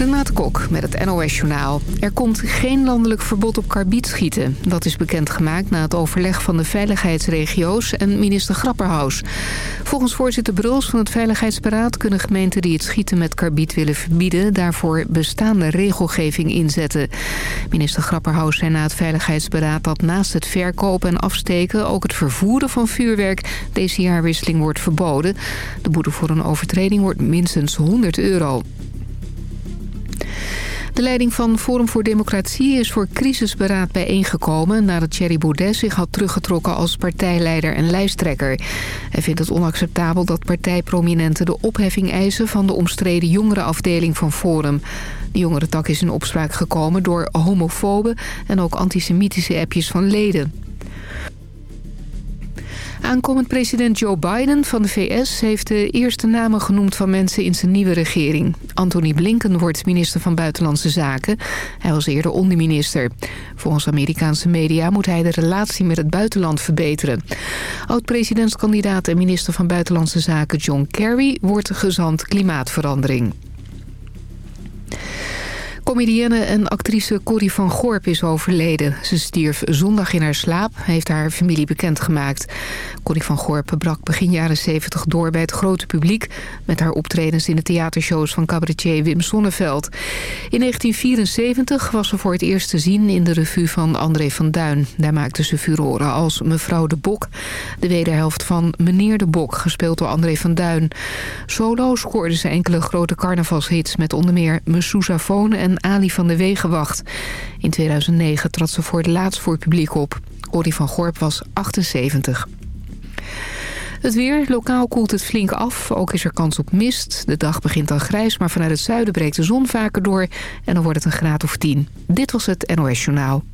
Renate Kok met het NOS Journaal. Er komt geen landelijk verbod op karbietschieten. Dat is bekendgemaakt na het overleg van de veiligheidsregio's en minister Grapperhaus. Volgens voorzitter Bruls van het Veiligheidsberaad... kunnen gemeenten die het schieten met karbiet willen verbieden... daarvoor bestaande regelgeving inzetten. Minister Grapperhaus zei na het Veiligheidsberaad... dat naast het verkopen en afsteken ook het vervoeren van vuurwerk... deze jaarwisseling wordt verboden. De boete voor een overtreding wordt minstens 100 euro. De leiding van Forum voor Democratie is voor crisisberaad bijeengekomen... nadat Thierry Baudet zich had teruggetrokken als partijleider en lijsttrekker. Hij vindt het onacceptabel dat partijprominenten de opheffing eisen... van de omstreden jongerenafdeling van Forum. De jongerentak is in opspraak gekomen door homofobe... en ook antisemitische appjes van leden. Aankomend president Joe Biden van de VS heeft de eerste namen genoemd van mensen in zijn nieuwe regering. Anthony Blinken wordt minister van Buitenlandse Zaken. Hij was eerder onderminister. Volgens Amerikaanse media moet hij de relatie met het buitenland verbeteren. Oud-presidentskandidaat en minister van Buitenlandse Zaken John Kerry wordt gezant klimaatverandering. Comedienne en actrice Corrie van Gorp is overleden. Ze stierf zondag in haar slaap, heeft haar familie bekendgemaakt. Corrie van Gorp brak begin jaren 70 door bij het grote publiek... met haar optredens in de theatershows van cabaretier Wim Sonneveld. In 1974 was ze voor het eerst te zien in de revue van André van Duin. Daar maakte ze furoren als Mevrouw de Bok. De wederhelft van Meneer de Bok, gespeeld door André van Duin. Solo scoorde ze enkele grote carnavalshits... met onder meer Mesousaphone en Ali van de Wegenwacht. In 2009 trad ze voor het laatst voor het publiek op. Corrie van Gorp was 78. Het weer. Lokaal koelt het flink af. Ook is er kans op mist. De dag begint dan grijs, maar vanuit het zuiden breekt de zon vaker door. En dan wordt het een graad of 10. Dit was het NOS Journaal.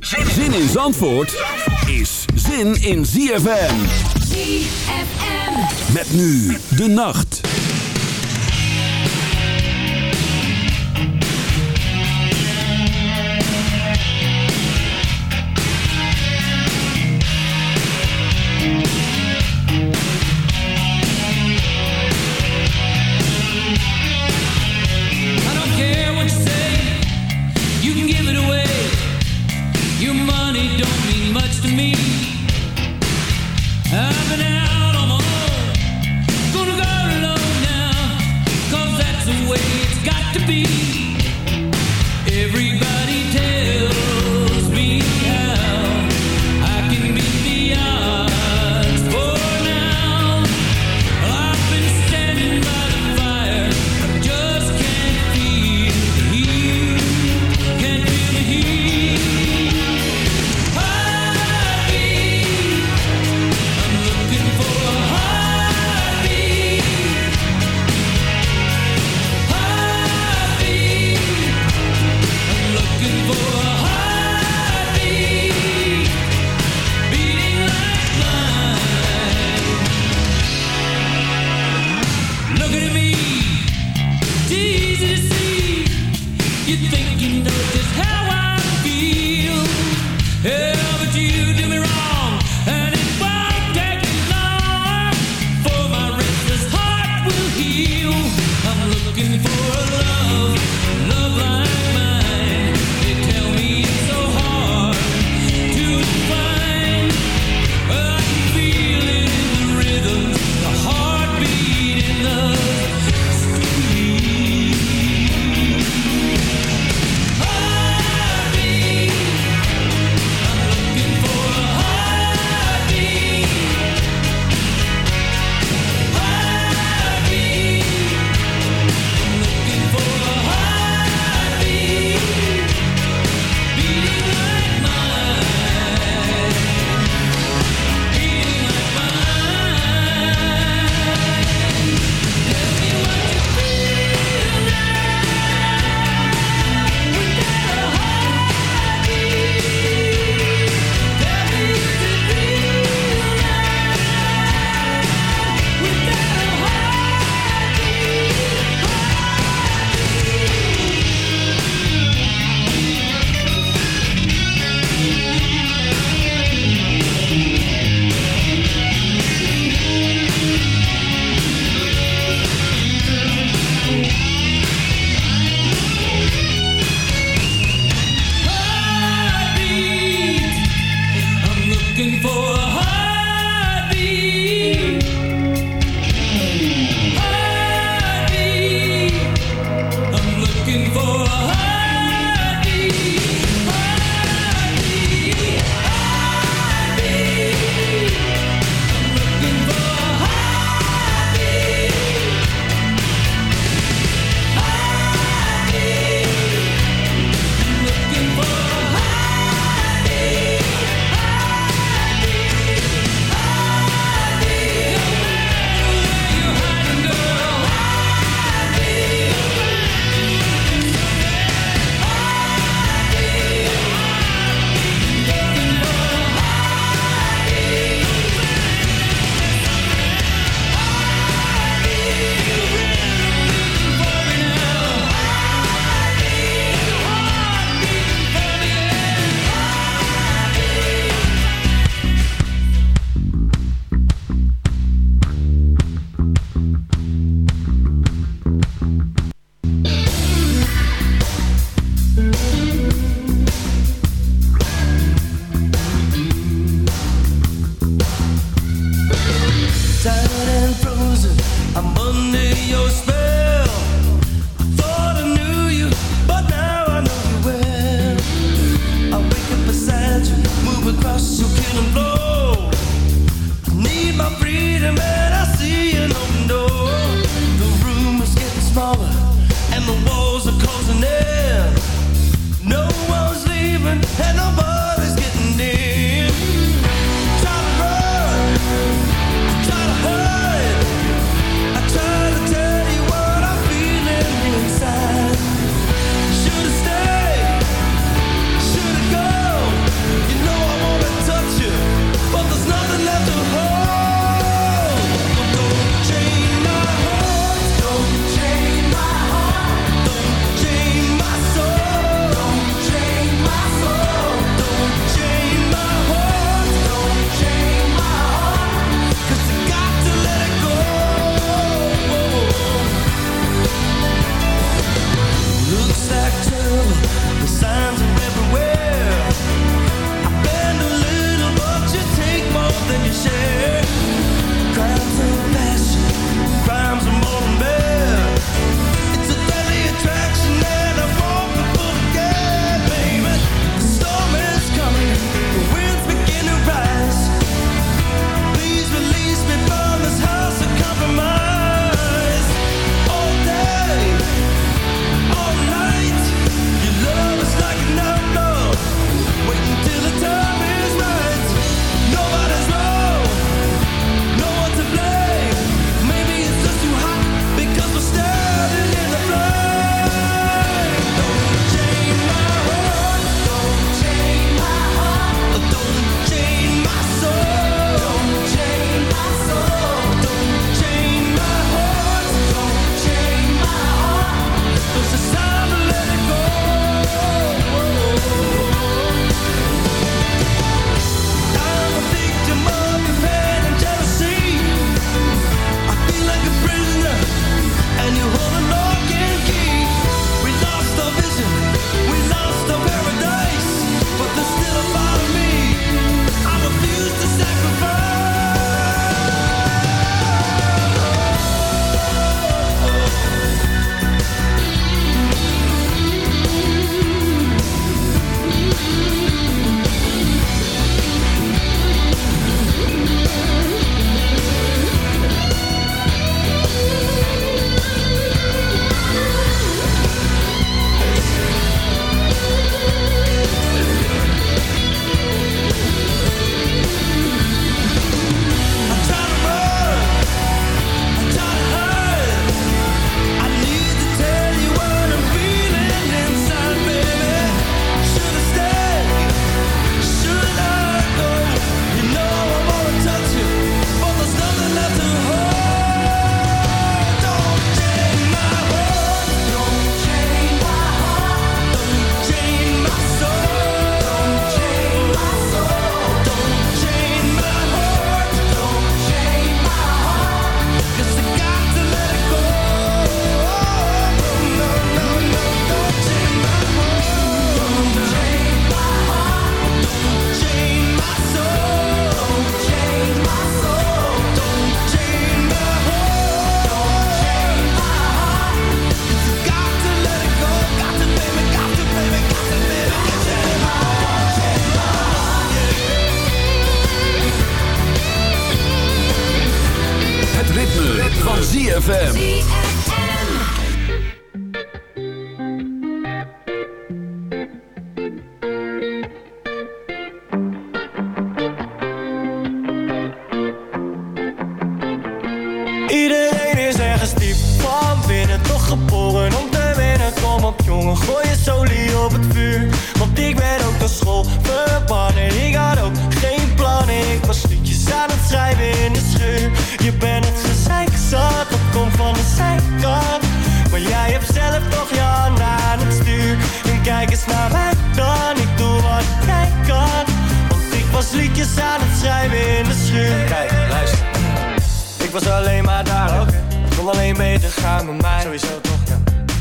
Zin in Zandvoort is zin in ZFM. ZFM. Met nu de nacht.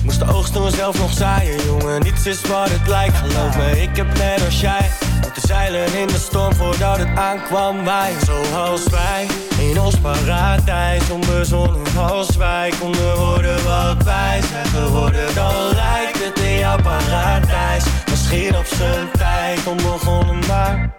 Moest de oogst toen zelf nog zaaien, jongen, niets is wat het lijkt Geloof me, ik heb net als jij De zeilen in de storm voordat het aankwam. Wij Zoals wij, in ons paradijs. Onbezonnen als wij konden worden wat wij zijn geworden Dan lijkt het in jouw paradijs. Misschien op zijn tijd, onbegonnen maar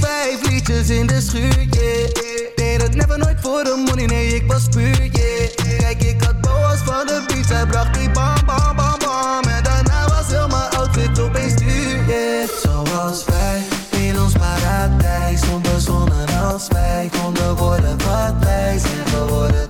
vijf liedjes in de schuur, yeah. Deed het never nooit voor de money, nee, ik was puur, yeah. Kijk, ik had boas van de beats, hij bracht die bam, bam, bam, bam. En daarna was heel mijn outfit opeens duur, yeah. Zoals wij, in ons paradijs Onbezonnen als wij konden worden wat wij zijn geworden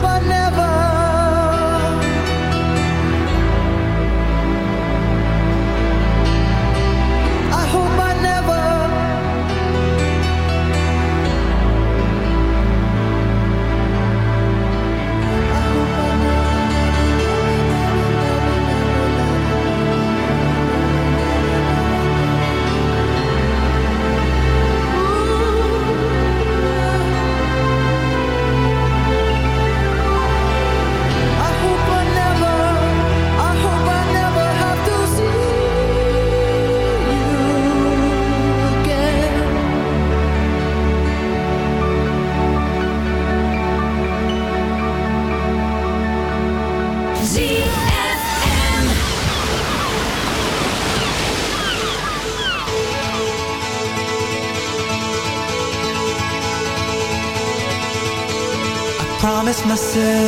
but now myself.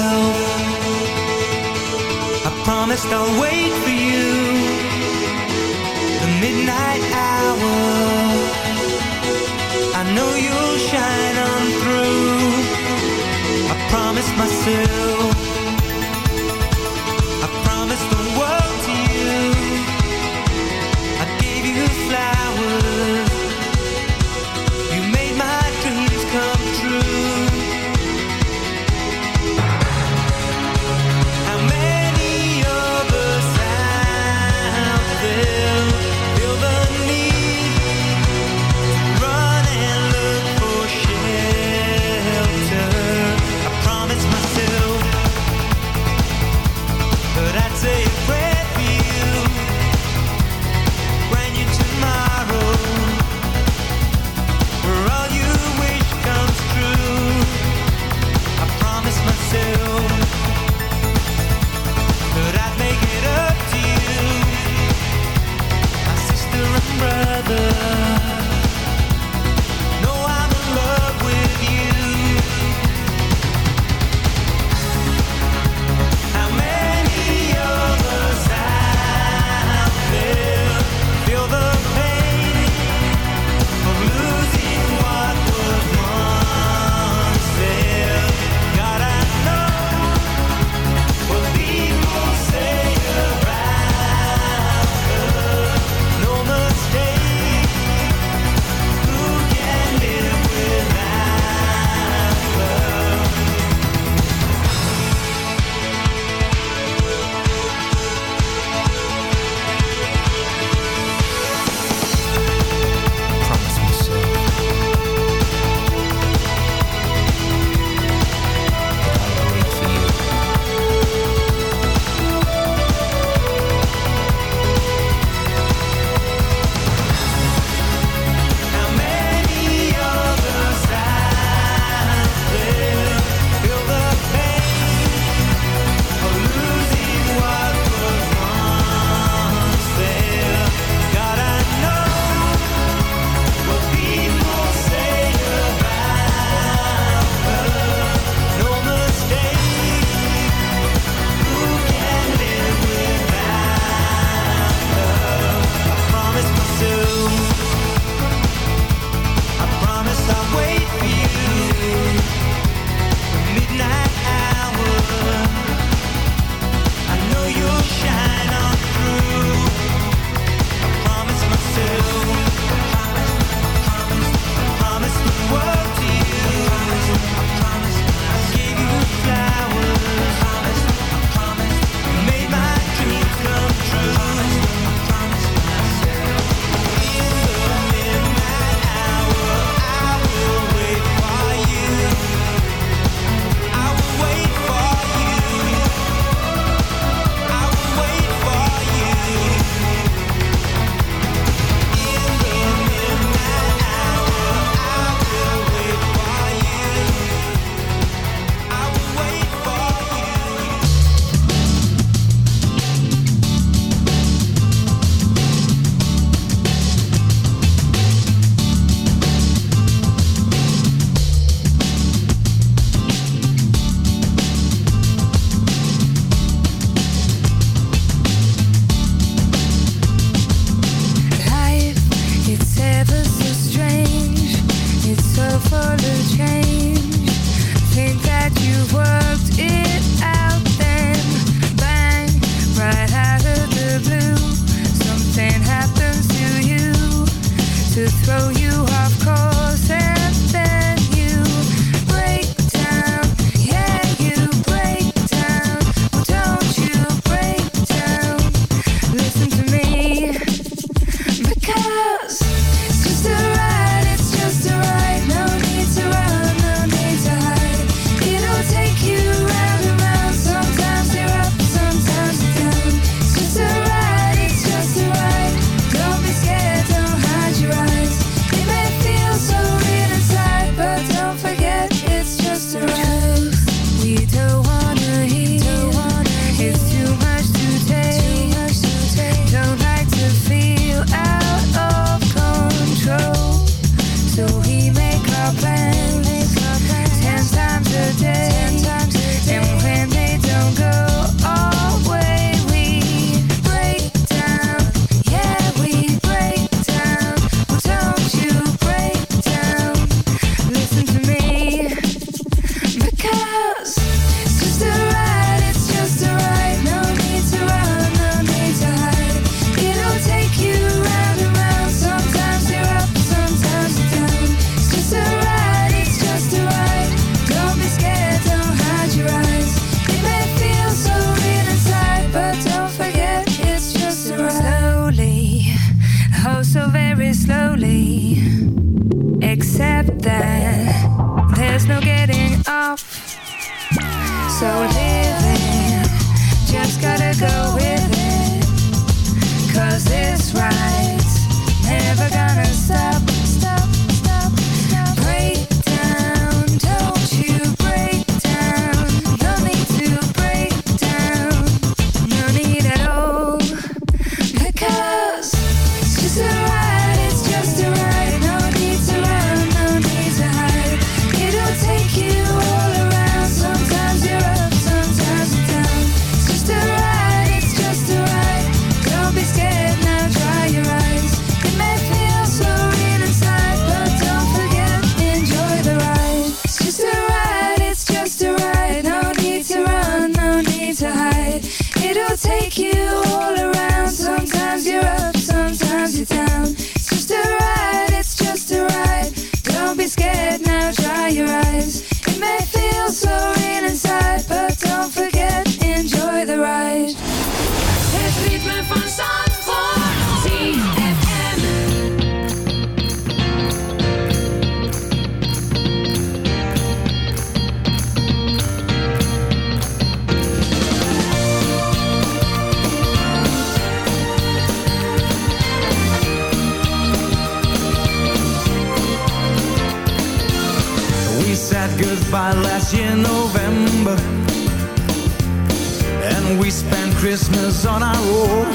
Christmas on our own.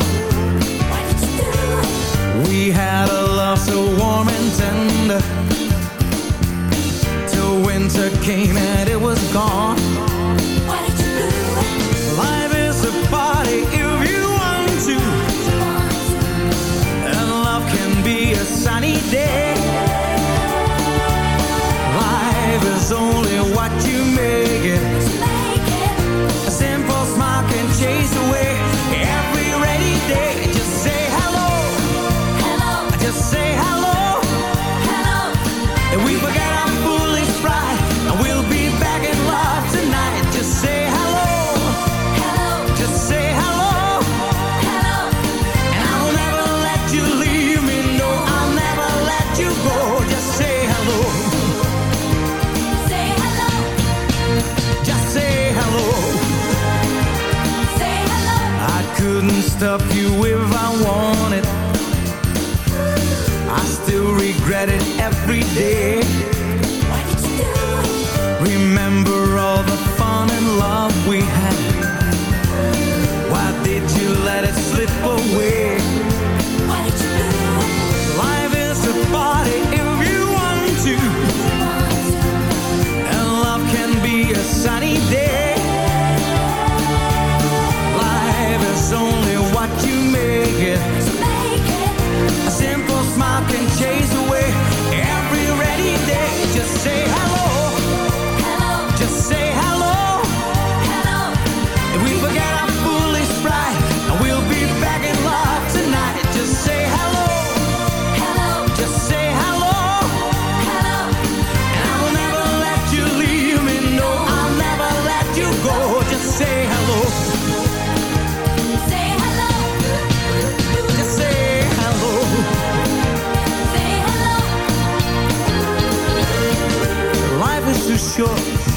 We had a love so warm and tender. Till winter came and it was gone. every day.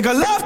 Nigga, love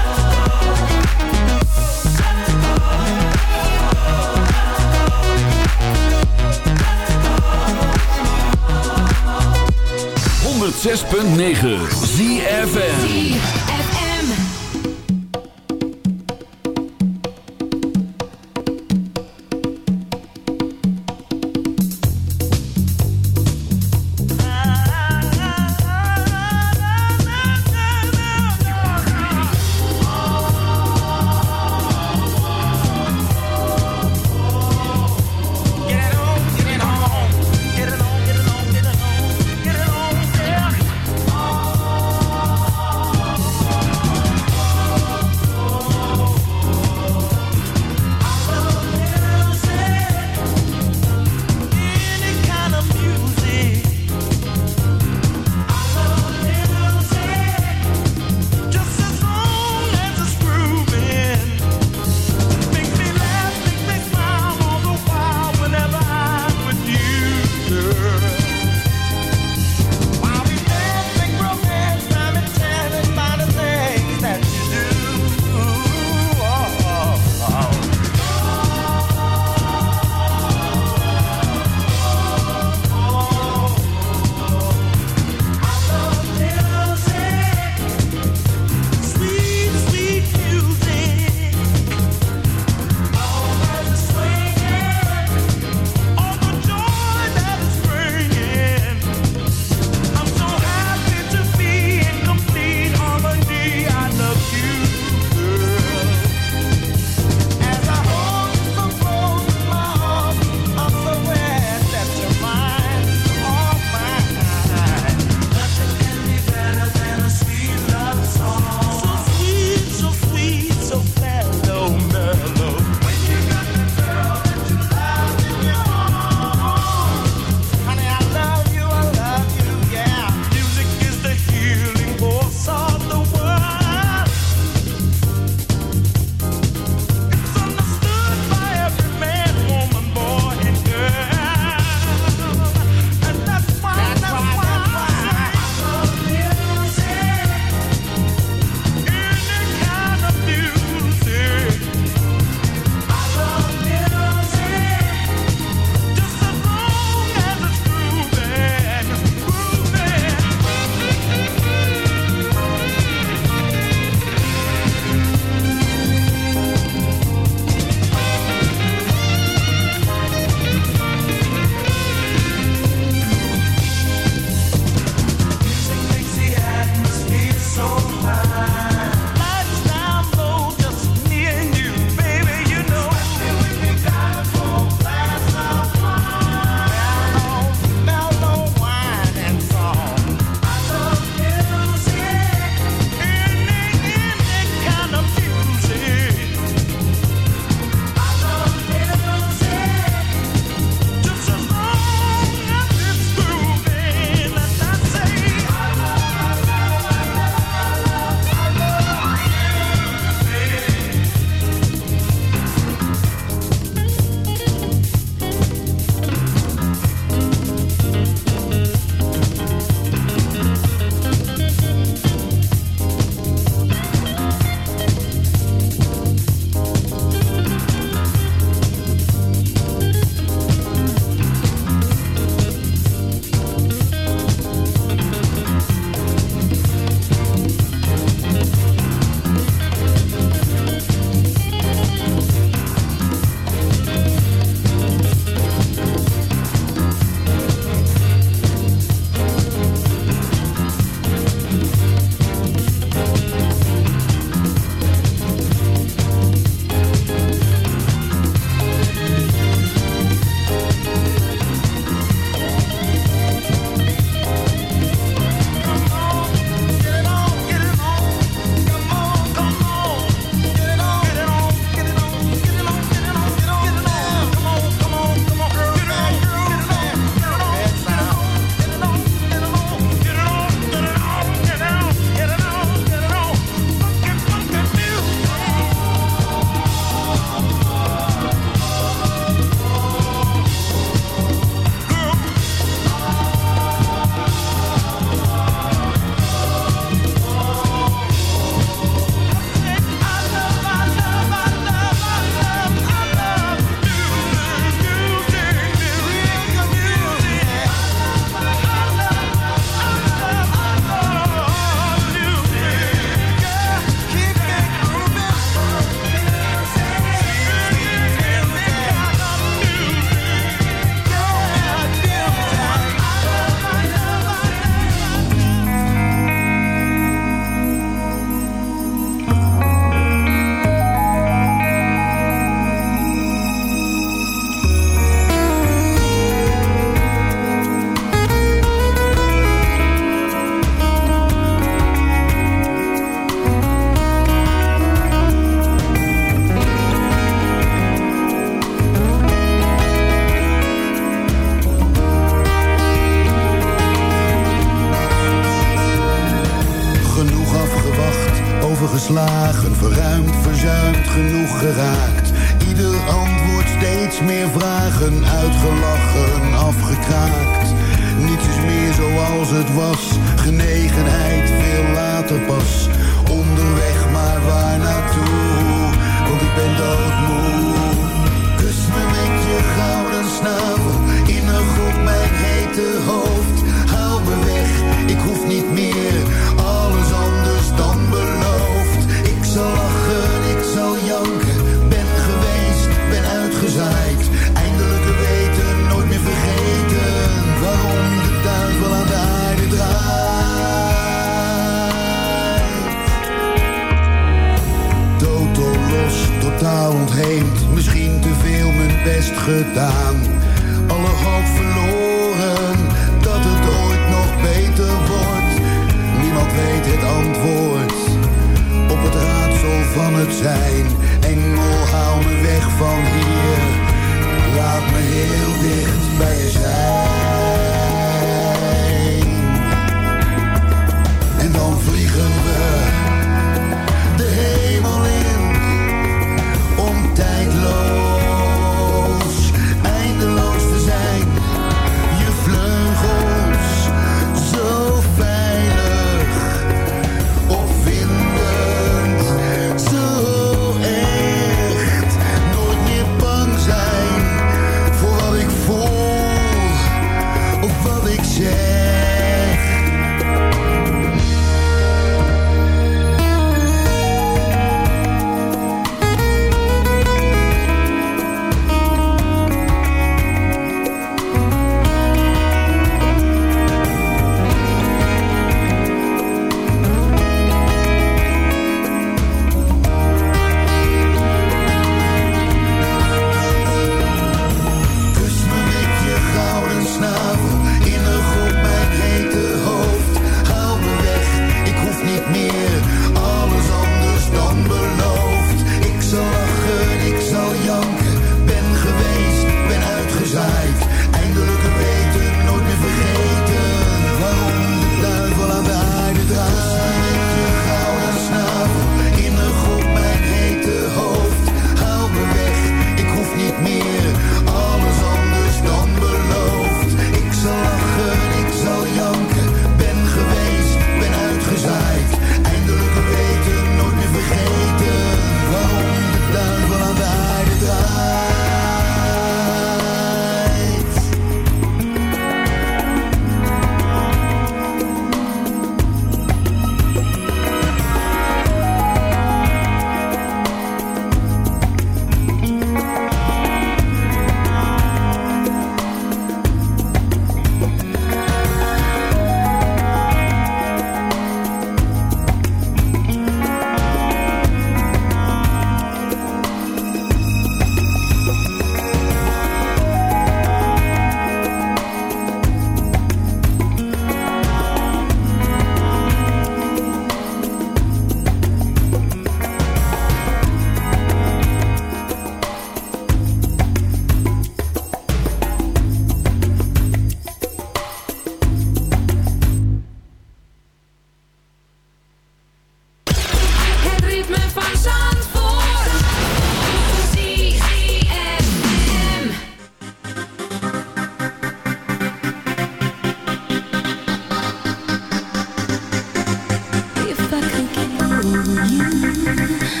you.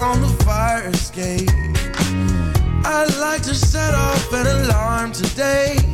on the fire escape. I'd like to set off an alarm today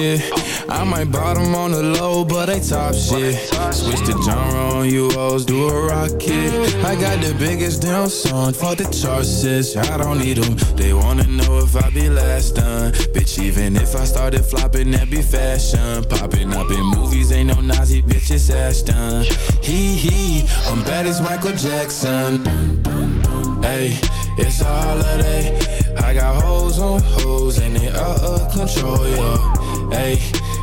Shit? I might bottom on the low, but they top shit. Switch the genre on you hoes, do a rocket. I got the biggest damn song for the sis. I don't need them. They wanna know if I be last done. Bitch, even if I started flopping, that be fashion. Popping up in movies, ain't no Nazi bitch, it's Ashton. Hee hee, I'm bad as Michael Jackson. Hey, it's a holiday. I got hoes on hoes and they out of control, yo. Hey,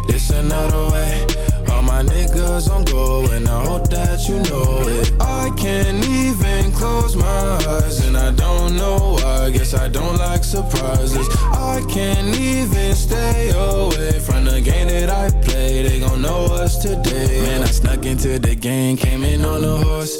it's another way. All my niggas on go and I hope that you know it. I can't even close my eyes and I don't know why. Guess I don't like surprises. I can't even stay away from the game that I play. They gon' know us today. Man, I snuck into the game, came in on a horse.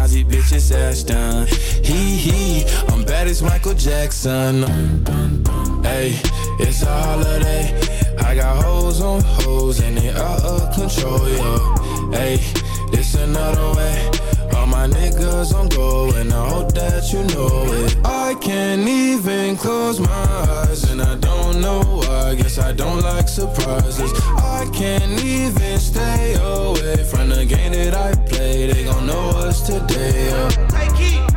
Nazi bitch, it's Ashton. He hee, I'm bad as Michael Jackson. Hey, it's a holiday. I got hoes on hoes and they out of control, yo. Hey, it's another way my niggas, on go And I hope that you know it. I can't even close my eyes, and I don't know why. Guess I don't like surprises. I can't even stay away from the game that I play. They gon' know us today. Yeah.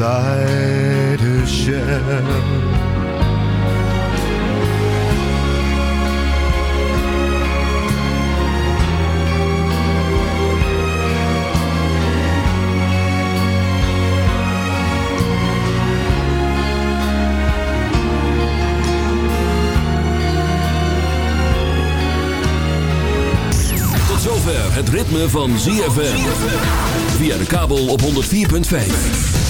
side to share. het ritme van ZFM. Via de kabel op 104.5.